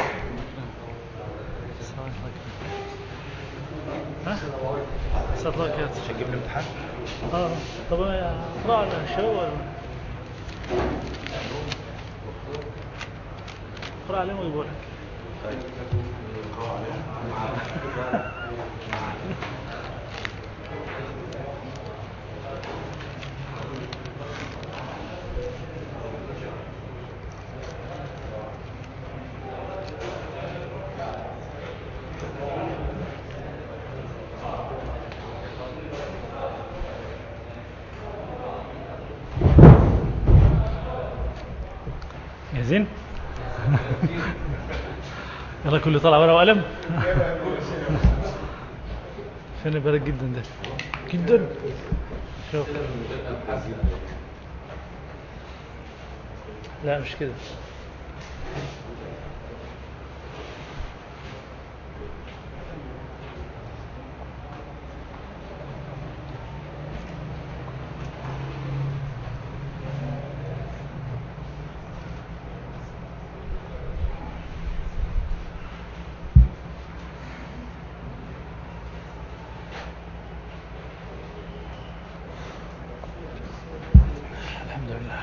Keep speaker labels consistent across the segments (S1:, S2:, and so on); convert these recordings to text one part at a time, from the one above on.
S1: حبيبي ها؟ الله كده
S2: تجيب الامتحان
S1: آه طب اقرا ولا اقرا عليهم ويقول لك جاهزين يلا كله طلع ورقه وقلم. فين بارد جدا ده؟ جدا. شوف. لا مش كده الحمد لله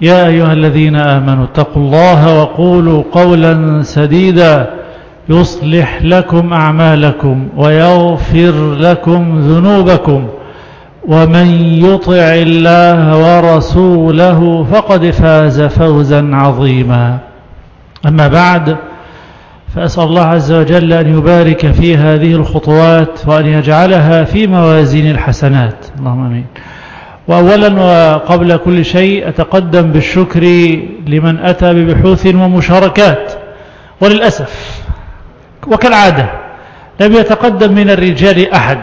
S1: يا أيها الذين آمنوا اتقوا الله وقولوا قولا سديدا يصلح لكم أعمالكم ويغفر لكم ذنوبكم ومن يطع الله ورسوله فقد فاز فوزا عظيما. أما بعد فأسأل الله عز وجل أن يبارك في هذه الخطوات وأن يجعلها في موازين الحسنات. اللهم أمين. وأولا وقبل كل شيء أتقدم بالشكر لمن أتى ببحوث ومشاركات. وللأسف وكالعادة لم يتقدم من الرجال أحد.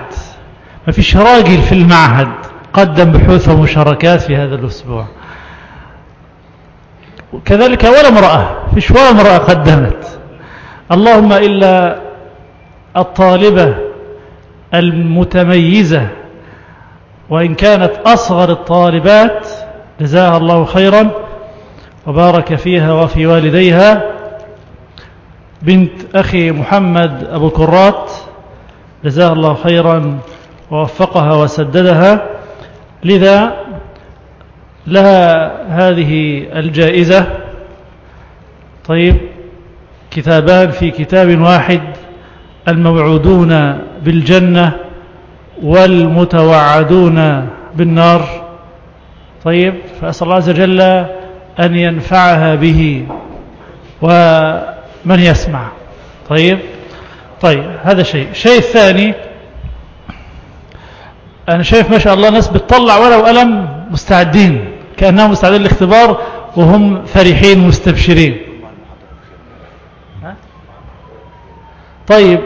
S1: ما فيش راجل في المعهد قدم بحوث ومشاركات في هذا الأسبوع. كذلك ولا امرأة فيش ولا امرأة قدمت. اللهم إلا الطالبة المتميزة وإن كانت أصغر الطالبات جزاها الله خيرا وبارك فيها وفي والديها. بنت أخي محمد أبو كرات جزاها الله خيرا ووفقها وسددها. لذا لها هذه الجائزة. طيب كتابان في كتاب واحد الموعودون بالجنة. والمتوعدون بالنار. طيب فأسأل الله عز وجل أن ينفعها به ومن يسمع. طيب طيب هذا شيء. الشيء الثاني أنا شايف ما شاء الله ناس بتطلع ورقة وقلم مستعدين كأنهم مستعدين للاختبار وهم فرحين مستبشرين. طيب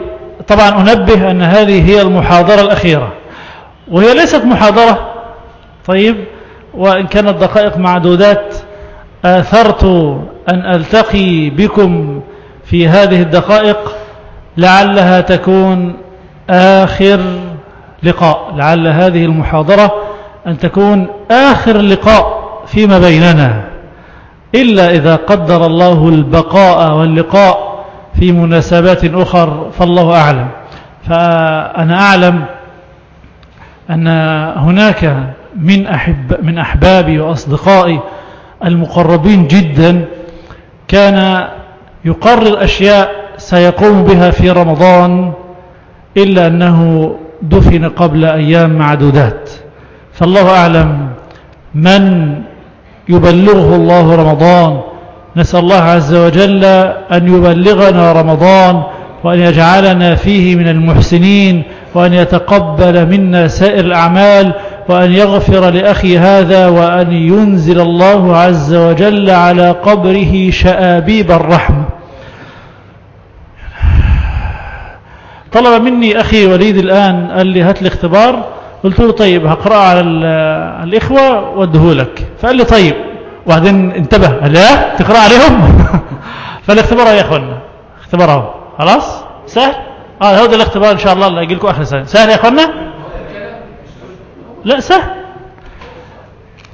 S1: طبعا أنبه أن هذه هي المحاضرة الأخيرة. وهي ليست محاضرة. طيب وإن كانت دقائق معدودات آثرت أن ألتقي بكم في هذه الدقائق. لعلها تكون آخر لقاء. لعل هذه المحاضرة أن تكون آخر لقاء فيما بيننا. إلا إذا قدر الله البقاء واللقاء. في مناسبات أخر فالله أعلم. فأنا أعلم أن هناك من, أحب من أحبابي وأصدقائي المقربين جدا كان يقرر أشياء سيقوم بها في رمضان إلا أنه دفن قبل أيام معدودات. فالله أعلم من يبلغه الله رمضان نسأل الله عز وجل أن يبلغنا رمضان وأن يجعلنا فيه من المحسنين وأن يتقبل منا سائر الأعمال وأن يغفر لأخي هذا وأن ينزل الله عز وجل على قبره شآبيب الرحم. طلب مني أخي وليد الآن قال لي هات لي اختبار. قلت له طيب هقرأ على الإخوة وادهولك. فقال لي طيب. وبعدين انتبه لا تقرأ عليهم. فالاختبار يا اخوانا اختبار اهو خلاص؟ سهل؟ آه ده الاختبار إن شاء الله اللي هيجي لكم آخر سنة. سهل يا اخوانا لا سهل.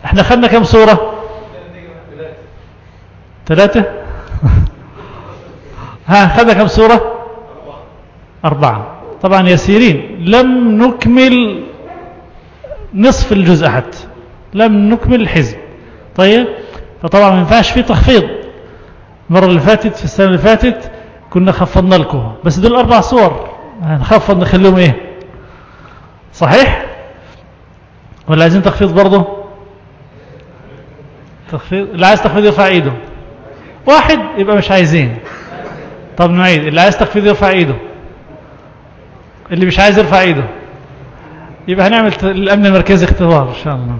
S1: إحنا خدنا كم سورة؟ ثلاثة. ها خدنا كم سورة؟ أربعة. طبعا يسيرين لم نكمل نصف الجزء حتى لم نكمل الحزب طيب؟ فطبعا ما ينفعش فيه تخفيض المرة اللي فاتت في السنة اللي فاتت كنا خفضنا لكم. بس دول أربع صور. هنخفض نخليهم إيه؟ صحيح؟ ولا عايزين تخفيض برضه؟ تخفيض؟ اللي عايز تخفيض يرفع إيده. واحد يبقى مش عايزين. طب نعيد. اللي عايز تخفيض يرفع إيده. اللي مش عايز يرفع إيده. يبقى هنعمل الأمن المركزي اختبار إن شاء الله.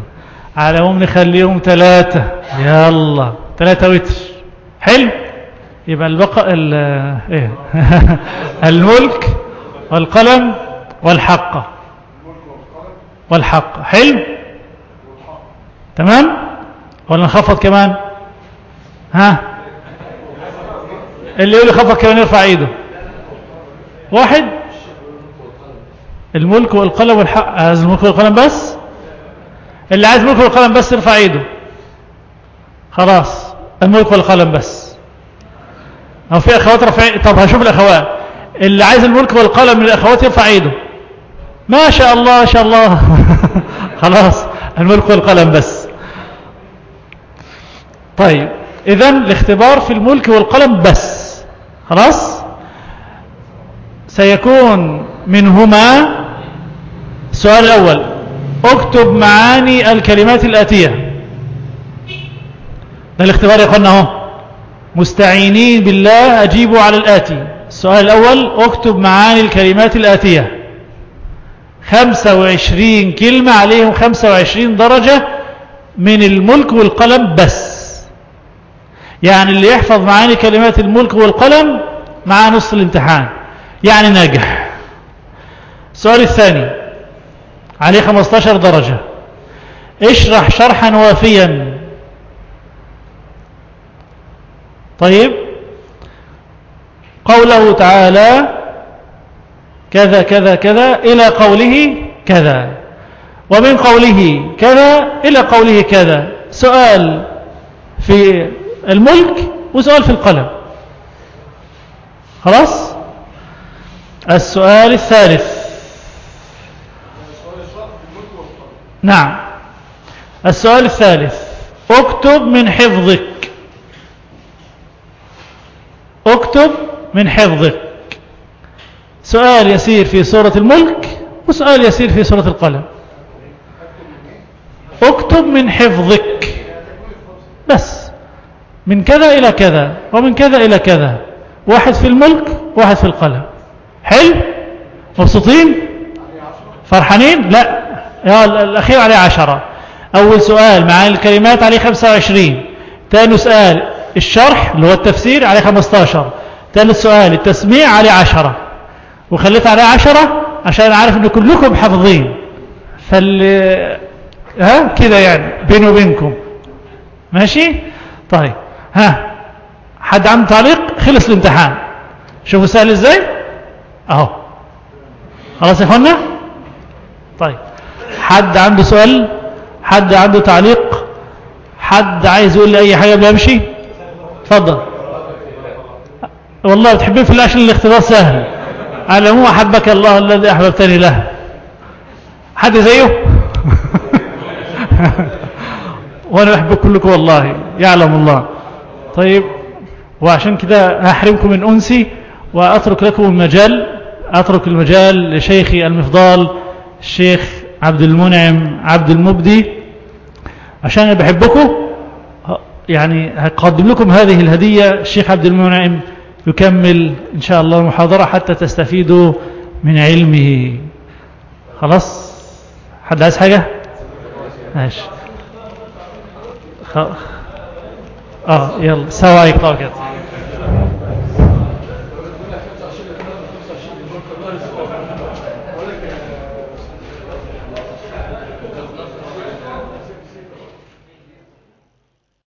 S1: على هم نخليهم ثلاثة. يلا ثلاثة وتر. حلو. يبقى البقاء إيه. الملك والقلم والحق. والحق. حلو. تمام؟ ولا نخفض كمان؟ ها؟ اللي يقول يخفض كمان يرفع إيده. واحد؟ الملك والقلم والحق. الملك والقلم بس؟ اللي عايز الملك والقلم بس يرفع ايده. خلاص الملك والقلم بس. أو في أخوات رفع طب هشوف الأخوات. اللي عايز الملك والقلم من الأخوات يرفع ايده. ما شاء الله شاء الله. خلاص الملك والقلم بس. طيب اذا الاختبار في الملك والقلم بس. خلاص؟ سيكون منهما السؤال الأول. اكتب معاني الكلمات الآتية. ده الاختبار يا أخوانا أهو. مستعينين بالله أجيبوا على الآتي. السؤال الأول اكتب معاني الكلمات الآتية. 25 كلمة عليهم 25 درجة من الملك والقلم بس. يعني اللي يحفظ معاني كلمات الملك والقلم مع نص الامتحان. يعني ناجح. السؤال الثاني عليه 15 درجة. اشرح شرحا وافيا. طيب. قوله تعالى كذا كذا كذا إلى قوله كذا. ومن قوله كذا إلى قوله كذا. سؤال في الملك وسؤال في القلم. خلاص؟ السؤال الثالث. نعم. السؤال الثالث. اكتب من حفظك. اكتب من حفظك. سؤال يسير في سورة الملك وسؤال يسير في سورة القلم. اكتب من حفظك. بس. من كذا إلى كذا ومن كذا إلى كذا. واحد في الملك واحد في القلم. حلو؟ مبسوطين؟ فرحانين؟ لا. الأخير عليه عشرة. أول سؤال معاني الكلمات عليه خمسة وعشرين. ثاني سؤال الشرح اللي هو التفسير عليه خمستاشر. ثالث سؤال التسميع عليه عشرة. وخليت عليه عشرة؟ عشان عارف ان كلكم حافظين. فاللي ها كده يعني بيني وبينكم. ماشي؟ طيب ها حد عنده تعليق؟ خلص الامتحان. شوفوا سهل إزاي؟ أهو. خلاص يا إخوانا؟ طيب. حد عنده سؤال؟ حد عنده تعليق؟ حد عايز يقول لي أي حاجة قبل امشي اتفضل. والله بتحبين في الله الاختبار سهل. على العموم أحبك الله الذي أحببتني له. حد زيه؟ وأنا احب كلكم والله. يعلم الله. طيب وعشان كده هحرمكم من أنسي وأترك لكم المجال. أترك المجال لشيخي المفضال الشيخ عبد المنعم عبد المبدي. عشان أنا بحبكم يعني هقدم لكم هذه الهدية. الشيخ عبد المنعم يكمل إن شاء الله المحاضرة حتى تستفيدوا من علمه. خلاص؟ حد عايز حاجة؟ ماشي. آه يلا. سوا عليكم. كده